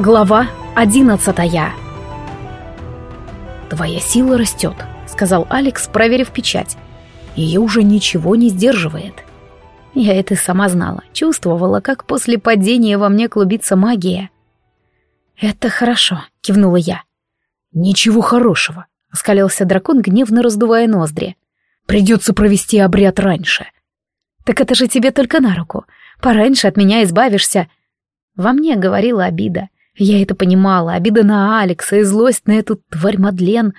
Глава одиннадцатая «Твоя сила растет», — сказал Алекс, проверив печать. «Ее уже ничего не сдерживает». Я это сама знала, чувствовала, как после падения во мне клубится магия. «Это хорошо», — кивнула я. «Ничего хорошего», — оскалился дракон, гневно раздувая ноздри. «Придется провести обряд раньше». «Так это же тебе только на руку. Пораньше от меня избавишься». Во мне говорила обида — я это понимала, обида на Алекса и злость на эту тварь Мадлен.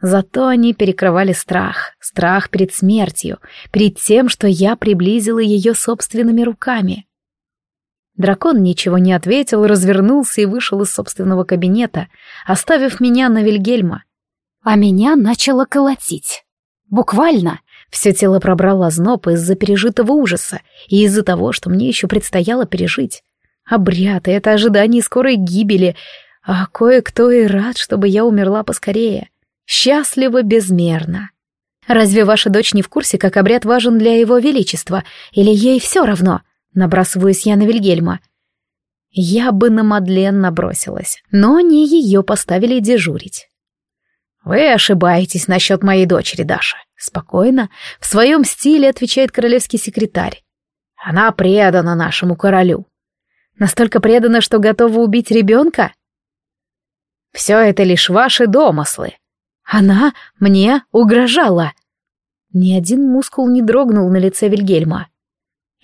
Зато они перекрывали страх, страх перед смертью, перед тем, что я приблизила ее собственными руками. Дракон ничего не ответил, развернулся и вышел из собственного кабинета, оставив меня на Вильгельма. А меня начало колотить. Буквально. Все тело пробрало зноб из-за пережитого ужаса и из-за того, что мне еще предстояло пережить. Обряд — это ожидание скорой гибели, а кое-кто и рад, чтобы я умерла поскорее. Счастливо безмерно. Разве ваша дочь не в курсе, как обряд важен для его величества? Или ей все равно? Набрасываюсь я на Вильгельма. Я бы на Мадлен набросилась, но не ее поставили дежурить. «Вы ошибаетесь насчет моей дочери, Даша», — спокойно, в своем стиле отвечает королевский секретарь. «Она предана нашему королю. Настолько предана, что готова убить ребенка? Все это лишь ваши домыслы. Она мне угрожала. Ни один мускул не дрогнул на лице Вильгельма.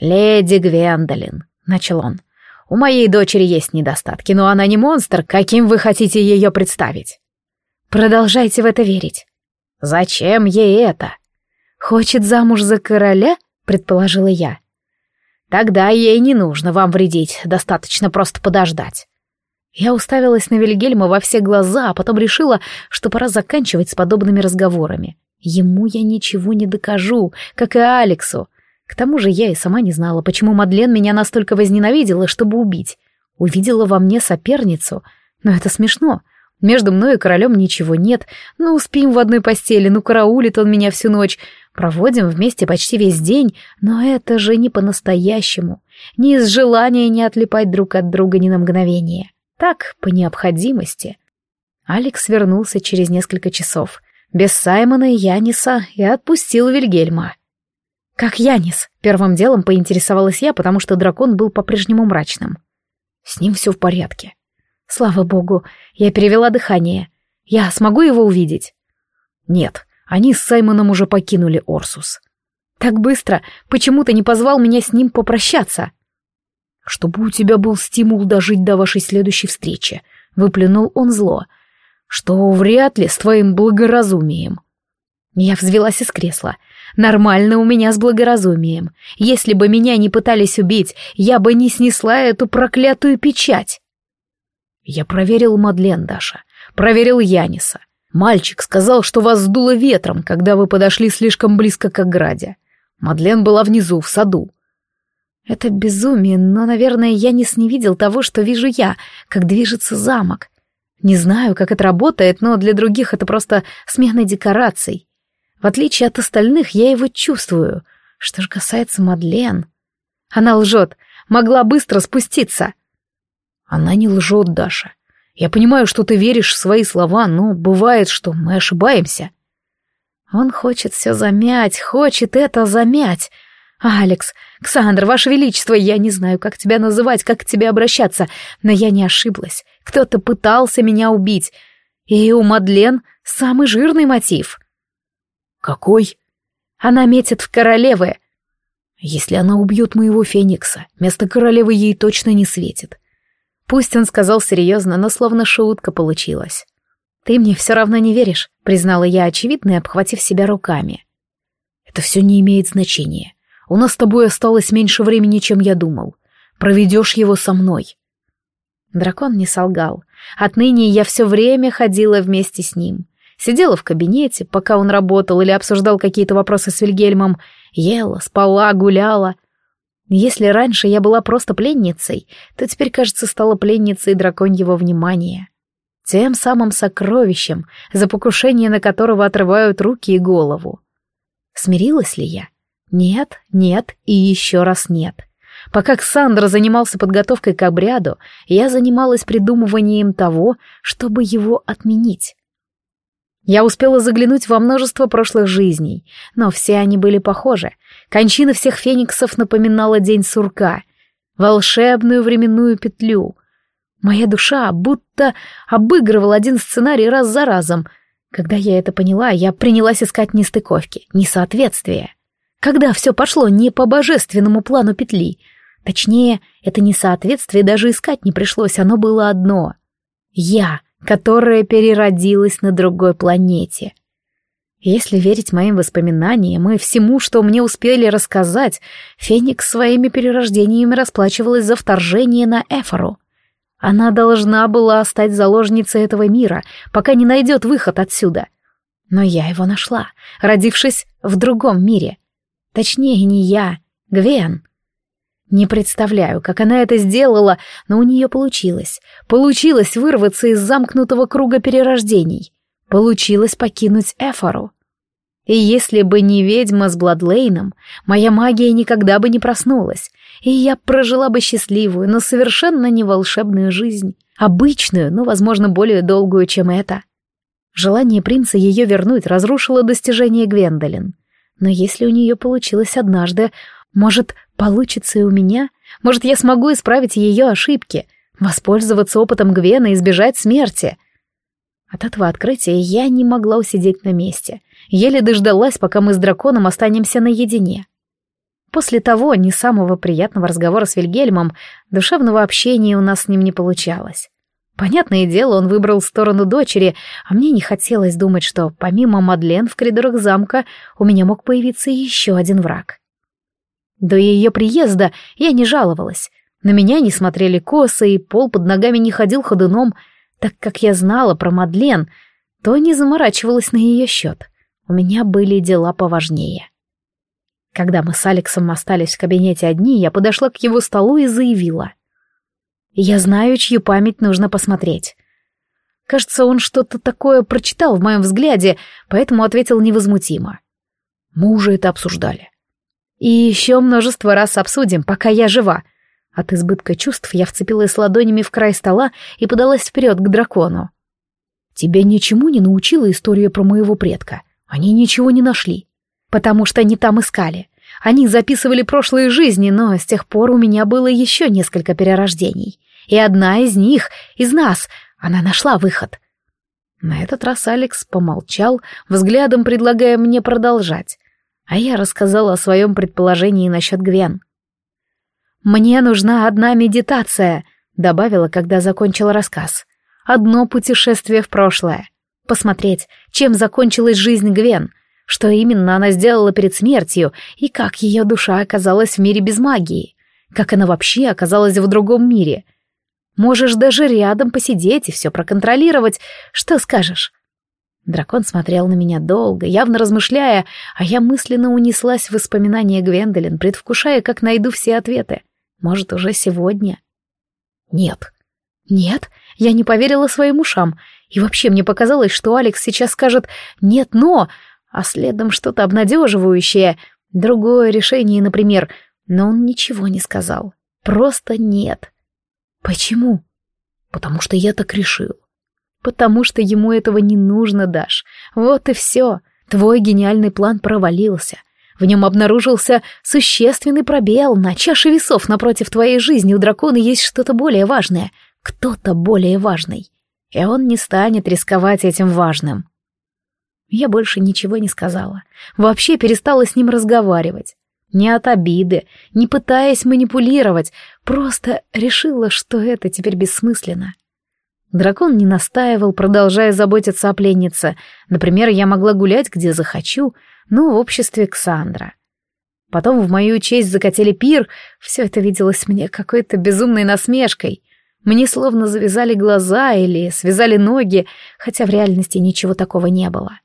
«Леди Гвендолин», — начал он, — «у моей дочери есть недостатки, но она не монстр, каким вы хотите ее представить». «Продолжайте в это верить». «Зачем ей это?» «Хочет замуж за короля?» — предположила я. Тогда ей не нужно вам вредить, достаточно просто подождать. Я уставилась на Вильгельма во все глаза, а потом решила, что пора заканчивать с подобными разговорами. Ему я ничего не докажу, как и Алексу. К тому же я и сама не знала, почему Мадлен меня настолько возненавидела, чтобы убить. Увидела во мне соперницу. Но это смешно. Между мной и королем ничего нет. Ну, спим в одной постели, ну, караулит он меня всю ночь. Проводим вместе почти весь день, но это же не по-настоящему. Не из желания не отлипать друг от друга ни на мгновение. Так, по необходимости. Алекс вернулся через несколько часов. Без Саймона и Яниса и отпустил Вильгельма. «Как Янис?» — первым делом поинтересовалась я, потому что дракон был по-прежнему мрачным. «С ним все в порядке». «Слава богу, я перевела дыхание. Я смогу его увидеть?» «Нет, они с Саймоном уже покинули Орсус. Так быстро? Почему ты не позвал меня с ним попрощаться? Чтобы у тебя был стимул дожить до вашей следующей встречи, выплюнул он зло. Что вряд ли с твоим благоразумием. Я взвелась из кресла. Нормально у меня с благоразумием. Если бы меня не пытались убить, я бы не снесла эту проклятую печать. Я проверил Мадлен, Даша. Проверил Яниса. Мальчик сказал, что вас сдуло ветром, когда вы подошли слишком близко к ограде. Мадлен была внизу, в саду. Это безумие, но, наверное, Янис не видел того, что вижу я, как движется замок. Не знаю, как это работает, но для других это просто смена декораций. В отличие от остальных, я его чувствую. Что же касается Мадлен... Она лжет, могла быстро спуститься. Она не лжет, Даша. Я понимаю, что ты веришь в свои слова, но бывает, что мы ошибаемся. Он хочет все замять, хочет это замять. Алекс, Ксандр, Ваше Величество, я не знаю, как тебя называть, как к тебе обращаться, но я не ошиблась. Кто-то пытался меня убить. И у Мадлен самый жирный мотив. Какой? Она метит в королевы. Если она убьет моего Феникса, место королевы ей точно не светит. Пусть он сказал серьезно, но словно шутка получилась. «Ты мне все равно не веришь», — признала я очевидно, обхватив себя руками. «Это все не имеет значения. У нас с тобой осталось меньше времени, чем я думал. Проведешь его со мной». Дракон не солгал. Отныне я все время ходила вместе с ним. Сидела в кабинете, пока он работал или обсуждал какие-то вопросы с Вильгельмом, ела, спала, гуляла — если раньше я была просто пленницей, то теперь, кажется, стала пленницей драконьего внимания. Тем самым сокровищем, за покушение на которого отрывают руки и голову. Смирилась ли я? Нет, нет и еще раз нет. Пока Ксандр занимался подготовкой к обряду, я занималась придумыванием того, чтобы его отменить. Я успела заглянуть во множество прошлых жизней, но все они были похожи. Кончина всех фениксов напоминала день сурка, волшебную временную петлю. Моя душа будто обыгрывала один сценарий раз за разом. Когда я это поняла, я принялась искать нестыковки, несоответствия. Когда все пошло не по божественному плану петли. Точнее, это несоответствие даже искать не пришлось, оно было одно. Я, которая переродилась на другой планете. Если верить моим воспоминаниям и всему, что мне успели рассказать, Феникс своими перерождениями расплачивалась за вторжение на Эфору. Она должна была стать заложницей этого мира, пока не найдет выход отсюда. Но я его нашла, родившись в другом мире. Точнее, не я, Гвен. Не представляю, как она это сделала, но у нее получилось. Получилось вырваться из замкнутого круга перерождений. Получилось покинуть Эфору. И если бы не ведьма с Бладлейном, моя магия никогда бы не проснулась, и я прожила бы счастливую, но совершенно не волшебную жизнь. Обычную, но, возможно, более долгую, чем эта. Желание принца ее вернуть разрушило достижение Гвендолин. Но если у нее получилось однажды, может, получится и у меня? Может, я смогу исправить ее ошибки, воспользоваться опытом Гвена и избежать смерти? От этого открытия я не могла усидеть на месте. Еле дождалась, пока мы с драконом останемся наедине. После того не самого приятного разговора с Вильгельмом душевного общения у нас с ним не получалось. Понятное дело, он выбрал сторону дочери, а мне не хотелось думать, что помимо Мадлен в коридорах замка у меня мог появиться еще один враг. До ее приезда я не жаловалась. На меня не смотрели косы, и пол под ногами не ходил ходуном. Так как я знала про Мадлен, то не заморачивалась на ее счет. У меня были дела поважнее. Когда мы с Алексом остались в кабинете одни, я подошла к его столу и заявила. «Я знаю, чью память нужно посмотреть». Кажется, он что-то такое прочитал в моем взгляде, поэтому ответил невозмутимо. «Мы уже это обсуждали. И еще множество раз обсудим, пока я жива. От избытка чувств я вцепилась ладонями в край стола и подалась вперед к дракону. Тебя ничему не научила история про моего предка. Они ничего не нашли. Потому что они там искали. Они записывали прошлые жизни, но с тех пор у меня было еще несколько перерождений. И одна из них, из нас, она нашла выход. На этот раз Алекс помолчал, взглядом предлагая мне продолжать а я рассказала о своем предположении насчет Гвен. «Мне нужна одна медитация», — добавила, когда закончила рассказ. «Одно путешествие в прошлое. Посмотреть, чем закончилась жизнь Гвен, что именно она сделала перед смертью и как ее душа оказалась в мире без магии, как она вообще оказалась в другом мире. Можешь даже рядом посидеть и все проконтролировать. Что скажешь?» Дракон смотрел на меня долго, явно размышляя, а я мысленно унеслась в воспоминания Гвендолин, предвкушая, как найду все ответы. Может, уже сегодня? Нет. Нет, я не поверила своим ушам. И вообще мне показалось, что Алекс сейчас скажет «нет, но», а следом что-то обнадеживающее, другое решение, например, но он ничего не сказал. Просто нет. Почему? Потому что я так решил. Потому что ему этого не нужно, Даш. Вот и все. Твой гениальный план провалился. В нем обнаружился существенный пробел на чаше весов напротив твоей жизни. У дракона есть что-то более важное. Кто-то более важный. И он не станет рисковать этим важным. Я больше ничего не сказала. Вообще перестала с ним разговаривать. Не от обиды, не пытаясь манипулировать, просто решила, что это теперь бессмысленно. Дракон не настаивал, продолжая заботиться о пленнице. Например, я могла гулять, где захочу, но в обществе Ксандра. Потом в мою честь закатили пир, все это виделось мне какой-то безумной насмешкой. Мне словно завязали глаза или связали ноги, хотя в реальности ничего такого не было.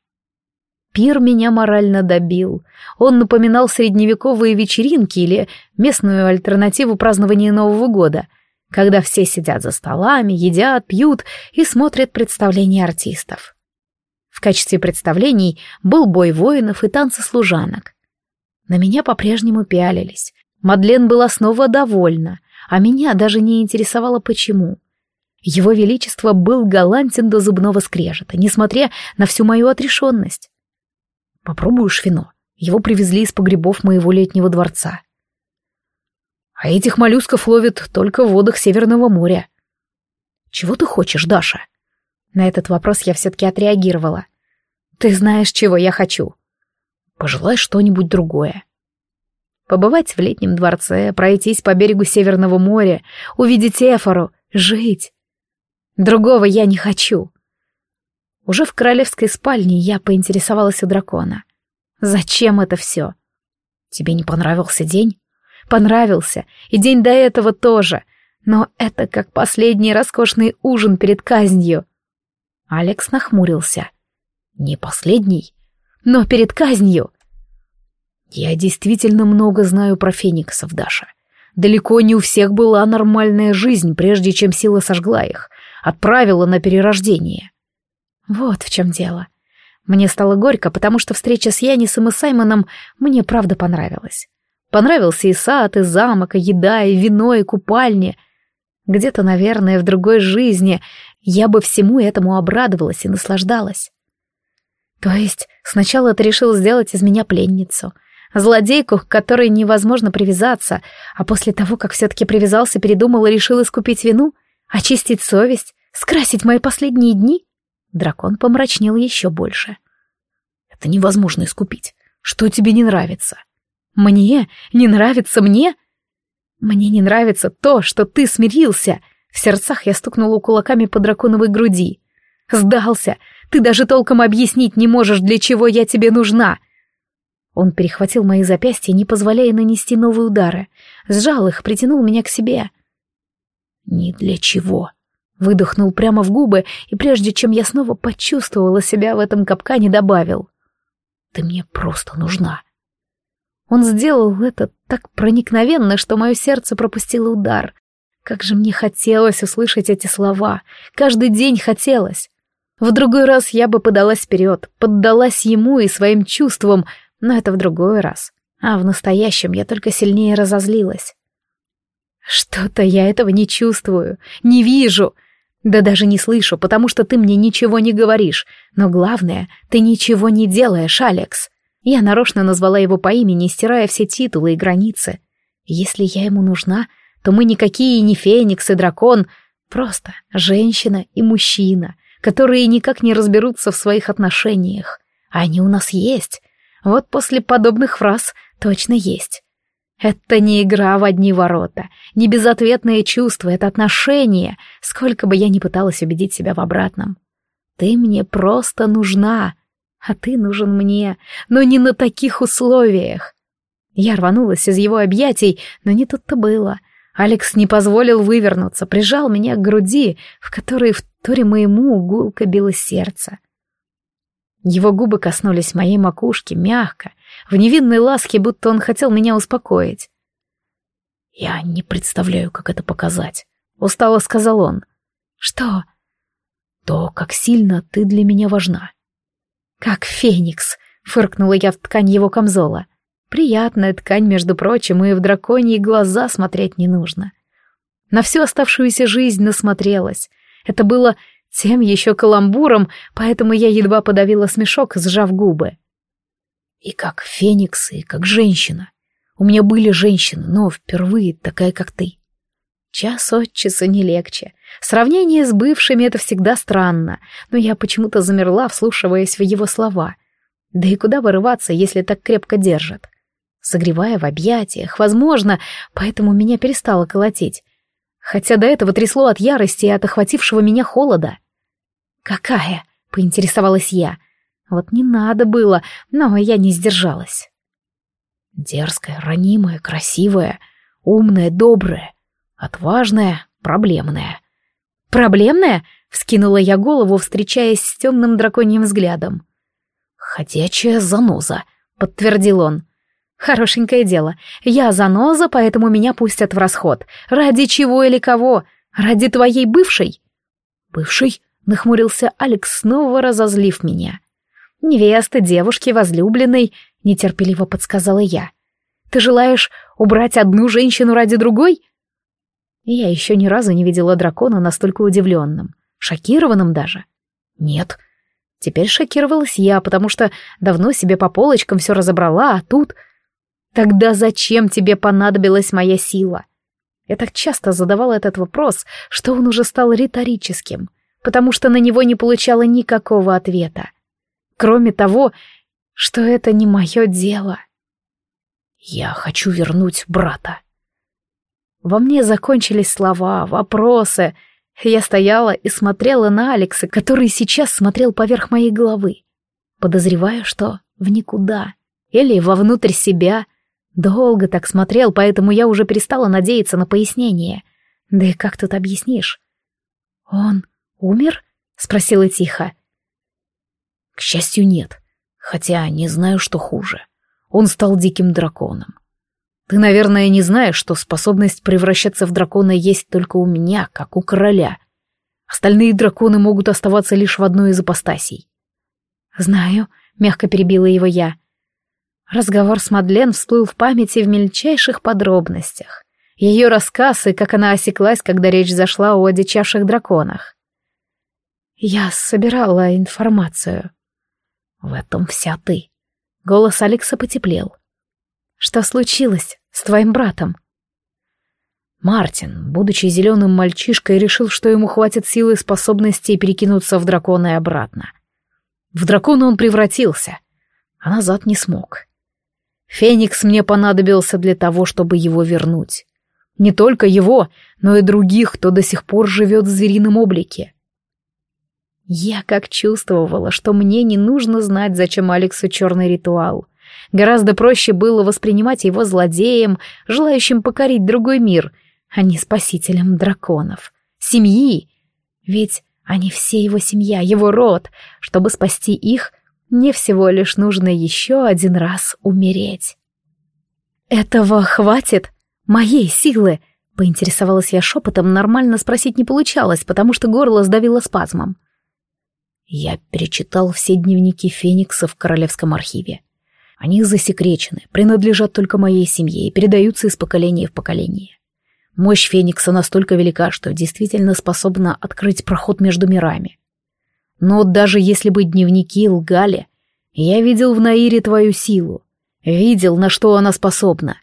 Пир меня морально добил. Он напоминал средневековые вечеринки или местную альтернативу празднования Нового года — когда все сидят за столами, едят, пьют и смотрят представления артистов. Качестве представлений был бой воинов и танцы служанок. На меня по-прежнему пялились. Мадлен была снова довольна, а меня даже не интересовало почему. Его Величество был галантен до зубного скрежета, несмотря на всю мою отрешенность. «Попробуешь вино?» Его привезли из погребов моего летнего дворца. А этих моллюсков ловят только в водах Северного моря. Чего ты хочешь, Даша? На этот вопрос я все-таки отреагировала. Ты знаешь, чего я хочу. Пожелай что-нибудь другое. Побывать в летнем дворце, пройтись по берегу Северного моря, увидеть Эфору, жить. Другого я не хочу. Уже в королевской спальне я поинтересовалась у дракона. Зачем это все? Тебе не понравился день? Понравился, и день до этого тоже. Но это как последний роскошный ужин перед казнью. Алекс нахмурился. Не последний, но перед казнью. Я действительно много знаю про фениксов, Даша. Далеко не у всех была нормальная жизнь, прежде чем сила сожгла их, отправила на перерождение. Вот в чем дело. Мне стало горько, потому что встреча с Янисом и Саймоном мне правда понравилась. Понравился и сад, и замок, и еда, и вино, и купальни. Где-то, наверное, в другой жизни я бы всему этому обрадовалась и наслаждалась. То есть сначала ты решил сделать из меня пленницу, злодейку, к которой невозможно привязаться, а после того, как все-таки привязался, передумал и решил искупить вину, очистить совесть, скрасить мои последние дни? Дракон помрачнел еще больше. «Это невозможно искупить. Что тебе не нравится?» «Мне? Не нравится мне?» «Мне не нравится то, что ты смирился!» В сердцах я стукнула кулаками по драконовой груди. «Сдался! Ты даже толком объяснить не можешь, для чего я тебе нужна!» Он перехватил мои запястья, не позволяя нанести новые удары. Сжал их, притянул меня к себе. «Ни для чего!» Выдохнул прямо в губы, и прежде чем я снова почувствовала себя в этом капкане, добавил. «Ты мне просто нужна». Он сделал это так проникновенно, что мое сердце пропустило удар. Как же мне хотелось услышать эти слова. Каждый день хотелось. В другой раз я бы подалась вперед, поддалась ему и своим чувствам, но это в другой раз. А в настоящем я только сильнее разозлилась. Что-то я этого не чувствую, не вижу. Да даже не слышу, потому что ты мне ничего не говоришь. Но главное, ты ничего не делаешь, Алекс. Я нарочно назвала его по имени, стирая все титулы и границы. Если я ему нужна, то мы никакие не феникс и дракон, просто женщина и мужчина, которые никак не разберутся в своих отношениях. А они у нас есть. Вот после подобных фраз точно есть. Это не игра в одни ворота, не безответное чувство, это отношение, сколько бы я ни пыталась убедить себя в обратном. Ты мне просто нужна, а ты нужен мне, но не на таких условиях. Я рванулась из его объятий, но не тут-то было. Алекс не позволил вывернуться, прижал меня к груди, в которой в торе моему гулко било сердце. Его губы коснулись моей макушки мягко, в невинной ласке, будто он хотел меня успокоить. «Я не представляю, как это показать», — устало сказал он. «Что?» «То, как сильно ты для меня важна». «Как феникс», — фыркнула я в ткань его камзола. Приятная ткань, между прочим, и в драконьи глаза смотреть не нужно. На всю оставшуюся жизнь насмотрелась. Это было тем еще каламбуром, поэтому я едва подавила смешок, сжав губы. И как феникс, и как женщина. У меня были женщины, но впервые такая, как ты. Час от часа не легче. Сравнение с бывшими — это всегда странно, но я почему-то замерла, вслушиваясь в его слова. Да и куда вырываться, если так крепко держат? согревая в объятиях, возможно, поэтому меня перестало колотить. Хотя до этого трясло от ярости и от охватившего меня холода. «Какая?» — поинтересовалась я. Вот не надо было, но я не сдержалась. Дерзкая, ранимая, красивая, умная, добрая, отважная, проблемная. «Проблемная?» — вскинула я голову, встречаясь с темным драконьим взглядом. «Ходячая заноза», — подтвердил он. Хорошенькое дело. Я заноза, поэтому меня пустят в расход. Ради чего или кого? Ради твоей бывшей? Бывшей? Нахмурился Алекс, снова разозлив меня. Невесты, девушки, возлюбленной, нетерпеливо подсказала я. Ты желаешь убрать одну женщину ради другой?» Я еще ни разу не видела дракона настолько удивленным, шокированным даже. Нет. Теперь шокировалась я, потому что давно себе по полочкам все разобрала, а тут... Тогда зачем тебе понадобилась моя сила? Я так часто задавала этот вопрос, что он уже стал риторическим, потому что на него не получала никакого ответа. Кроме того, что это не мое дело. Я хочу вернуть брата. Во мне закончились слова, вопросы. Я стояла и смотрела на Алекса, который сейчас смотрел поверх моей головы, подозревая, что в никуда или вовнутрь себя. Долго так смотрел, поэтому я уже перестала надеяться на пояснение. Да и как тут объяснишь? «Он умер?» — спросила тихо. «К счастью, нет. Хотя не знаю, что хуже. Он стал диким драконом. Ты, наверное, не знаешь, что способность превращаться в дракона есть только у меня, как у короля. Остальные драконы могут оставаться лишь в одной из апостасий. Знаю, мягко перебила его я. Разговор с Мадлен всплыл в памяти в мельчайших подробностях. Ее рассказ и как она осеклась, когда речь зашла о одичавших драконах. Я собирала информацию. В этом вся ты. Голос Алекса потеплел. Что случилось с твоим братом? Мартин, будучи зеленым мальчишкой, решил, что ему хватит силы и способностей перекинуться в дракона и обратно. В дракона он превратился, а назад не смог. Феникс мне понадобился для того, чтобы его вернуть. Не только его, но и других, кто до сих пор живет в зверином облике. Я как чувствовала, что мне не нужно знать, зачем Алексу черный ритуал. Гораздо проще было воспринимать его злодеем, желающим покорить другой мир, а не спасителем драконов. Семьи. Ведь они все его семья, его род. Чтобы спасти их, мне всего лишь нужно еще один раз умереть. «Этого хватит? Моей силы?» — поинтересовалась я шепотом, нормально спросить не получалось, потому что горло сдавило спазмом. Я перечитал все дневники Феникса в Королевском архиве. Они засекречены, принадлежат только моей семье и передаются из поколения в поколение. Мощь Феникса настолько велика, что действительно способна открыть проход между мирами. Но даже если бы дневники лгали, я видел в Наире твою силу, видел, на что она способна.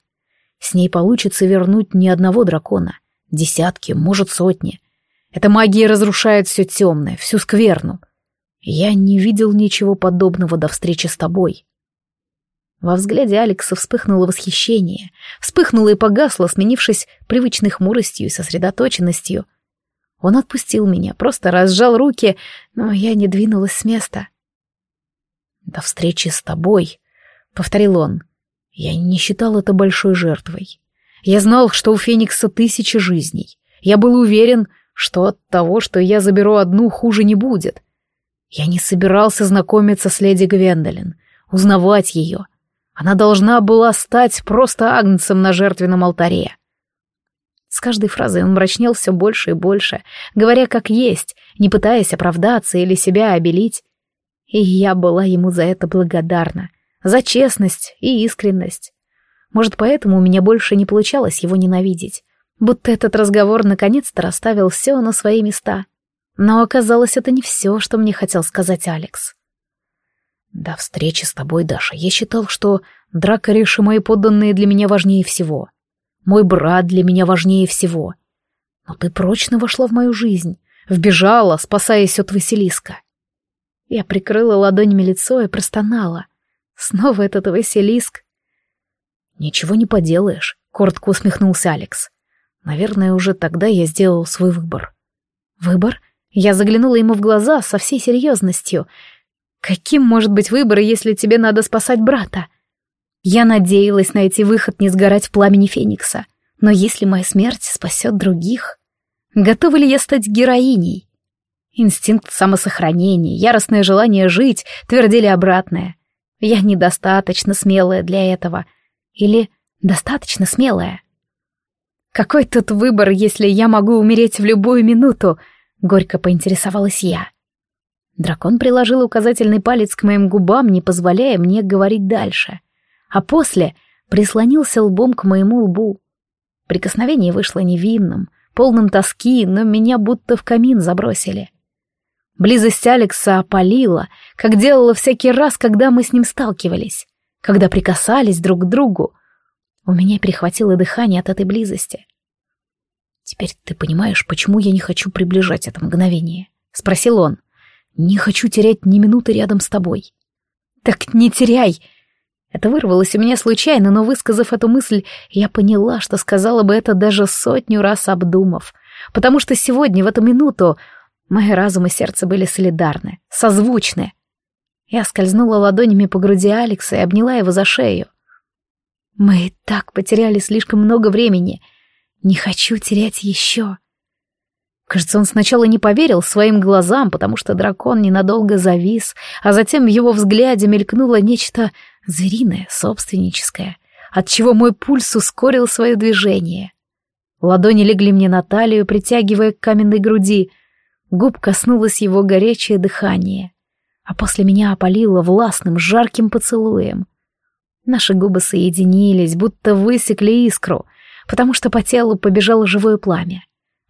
С ней получится вернуть не одного дракона, десятки, может, сотни. Эта магия разрушает все темное, всю скверну. Я не видел ничего подобного до встречи с тобой. Во взгляде Алекса вспыхнуло восхищение, вспыхнуло и погасло, сменившись привычной хмуростью и сосредоточенностью. Он отпустил меня, просто разжал руки, но я не двинулась с места. «До встречи с тобой», — повторил он. «Я не считал это большой жертвой. Я знал, что у Феникса тысячи жизней. Я был уверен, что от того, что я заберу одну, хуже не будет. Я не собирался знакомиться с леди Гвендолин, узнавать ее, она должна была стать просто агнцем на жертвенном алтаре. С каждой фразой он мрачнел все больше и больше, говоря как есть, не пытаясь оправдаться или себя обелить. И я была ему за это благодарна, за честность и искренность. Может, поэтому у меня больше не получалось его ненавидеть, будто этот разговор наконец-то расставил все на свои места. Но оказалось, это не все, что мне хотел сказать Алекс. До встречи с тобой, Даша, я считал, что дракариш и мои подданные для меня важнее всего. Мой брат для меня важнее всего. Но ты прочно вошла в мою жизнь, вбежала, спасаясь от Василиска. Я прикрыла ладонями лицо и простонала. Снова этот Василиск. Ничего не поделаешь, коротко усмехнулся Алекс. Наверное, уже тогда я сделал свой выбор. Выбор? Я заглянула ему в глаза со всей серьезностью — Каким может быть выбор, если тебе надо спасать брата? Я надеялась найти выход не сгорать в пламени Феникса. Но если моя смерть спасет других, готова ли я стать героиней? Инстинкт самосохранения, яростное желание жить твердили обратное. Я недостаточно смелая для этого. Или достаточно смелая. Какой тут выбор, если я могу умереть в любую минуту? Горько поинтересовалась я. Дракон приложил указательный палец к моим губам, не позволяя мне говорить дальше. А после прислонился лбом к моему лбу. Прикосновение вышло невинным, полным тоски, но меня будто в камин забросили. Близость Алекса опалила, как делала всякий раз, когда мы с ним сталкивались, когда прикасались друг к другу. У меня перехватило дыхание от этой близости. «Теперь ты понимаешь, почему я не хочу приближать это мгновение?» — спросил он. «Не хочу терять ни минуты рядом с тобой». «Так не теряй!» Это вырвалось у меня случайно, но, высказав эту мысль, я поняла, что сказала бы это даже сотню раз обдумав. Потому что сегодня, в эту минуту, мои разум и сердце были солидарны, созвучны. Я скользнула ладонями по груди Алекса и обняла его за шею. Мы и так потеряли слишком много времени. Не хочу терять еще. Кажется, он сначала не поверил своим глазам, потому что дракон ненадолго завис, а затем в его взгляде мелькнуло нечто звериное, собственническое, отчего мой пульс ускорил свое движение. Ладони легли мне на талию, притягивая к каменной груди. Губ коснулось его горячее дыхание, а после меня опалило властным, жарким поцелуем. Наши губы соединились, будто высекли искру, потому что по телу побежало живое пламя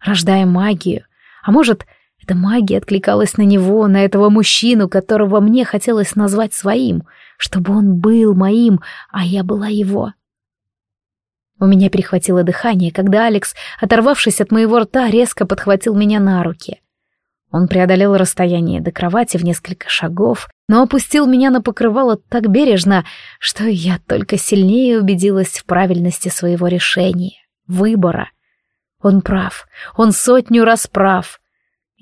рождая магию. А может, эта магия откликалась на него, на этого мужчину, которого мне хотелось назвать своим, чтобы он был моим, а я была его. У меня перехватило дыхание, когда Алекс, оторвавшись от моего рта, резко подхватил меня на руки. Он преодолел расстояние до кровати в несколько шагов, но опустил меня на покрывало так бережно, что я только сильнее убедилась в правильности своего решения, выбора — он прав. Он сотню раз прав.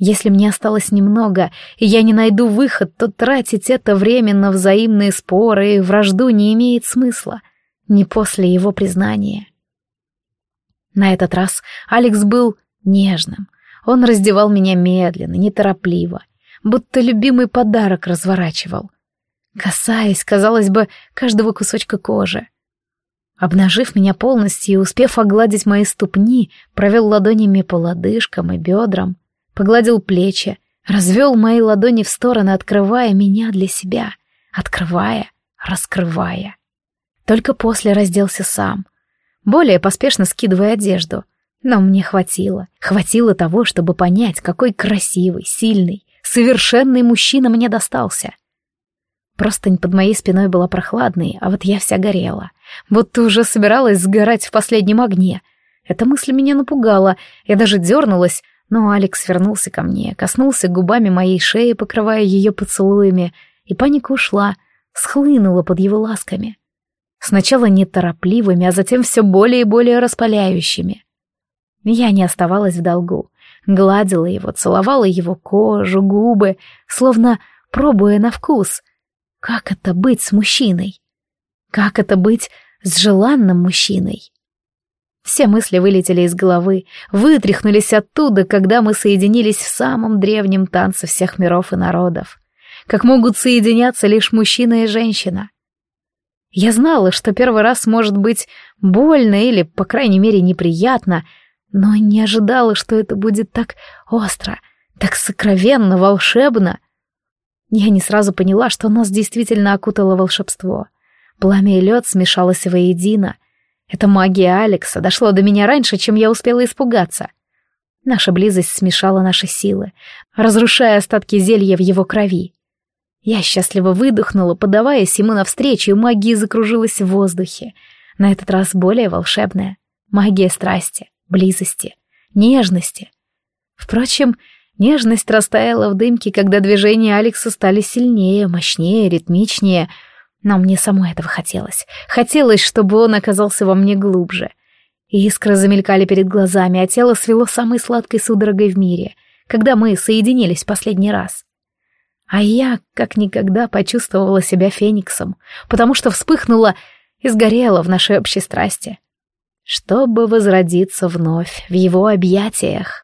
Если мне осталось немного, и я не найду выход, то тратить это время на взаимные споры и вражду не имеет смысла. Не после его признания. На этот раз Алекс был нежным. Он раздевал меня медленно, неторопливо, будто любимый подарок разворачивал. Касаясь, казалось бы, каждого кусочка кожи. Обнажив меня полностью и успев огладить мои ступни, провел ладонями по лодыжкам и бедрам, погладил плечи, развел мои ладони в стороны, открывая меня для себя, открывая, раскрывая. Только после разделся сам, более поспешно скидывая одежду. Но мне хватило, хватило того, чтобы понять, какой красивый, сильный, совершенный мужчина мне достался. Простынь под моей спиной была прохладной, а вот я вся горела. Ты уже собиралась сгорать в последнем огне. Эта мысль меня напугала, я даже дернулась, но Алекс вернулся ко мне, коснулся губами моей шеи, покрывая ее поцелуями, и паника ушла, схлынула под его ласками. Сначала неторопливыми, а затем все более и более распаляющими. Я не оставалась в долгу. Гладила его, целовала его кожу, губы, словно пробуя на вкус. Как это быть с мужчиной? Как это быть с желанным мужчиной? Все мысли вылетели из головы, вытряхнулись оттуда, когда мы соединились в самом древнем танце всех миров и народов. Как могут соединяться лишь мужчина и женщина. Я знала, что первый раз может быть больно или, по крайней мере, неприятно, но не ожидала, что это будет так остро, так сокровенно, волшебно. Я не сразу поняла, что нас действительно окутало волшебство — Пламя и лед смешалось воедино. Эта магия Алекса дошла до меня раньше, чем я успела испугаться. Наша близость смешала наши силы, разрушая остатки зелья в его крови. Я счастливо выдохнула, подаваясь ему навстречу, и магия закружилась в воздухе. На этот раз более волшебная. Магия страсти, близости, нежности. Впрочем, нежность растаяла в дымке, когда движения Алекса стали сильнее, мощнее, ритмичнее — но мне самой этого хотелось. Хотелось, чтобы он оказался во мне глубже. Искры замелькали перед глазами, а тело свело самой сладкой судорогой в мире, когда мы соединились последний раз. А я, как никогда, почувствовала себя фениксом, потому что вспыхнула и сгорела в нашей общей страсти. Чтобы возродиться вновь в его объятиях.